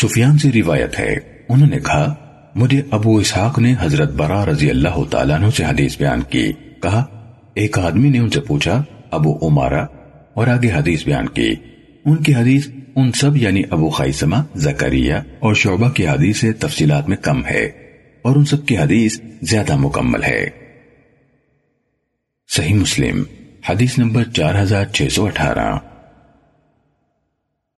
سفیان سے روایت ہے، انہوں نے کہا، مجھے ابو اسحاق نے حضرت برا رضی اللہ تعالیٰ عنہ سے حدیث بیان کی۔ کہا، ایک آدمی نے ان سے پوچھا، ابو عمارہ، اور آگے حدیث بیان کی۔ ان کی حدیث ان سب یعنی ابو خیسمہ زکریہ اور شعبہ کی حدیث سے تفصیلات میں کم ہے، اور ان سب کی حدیث زیادہ مکمل ہے۔ صحیح مسلم، حدیث نمبر چار ہزار چھ سو اٹھارہ۔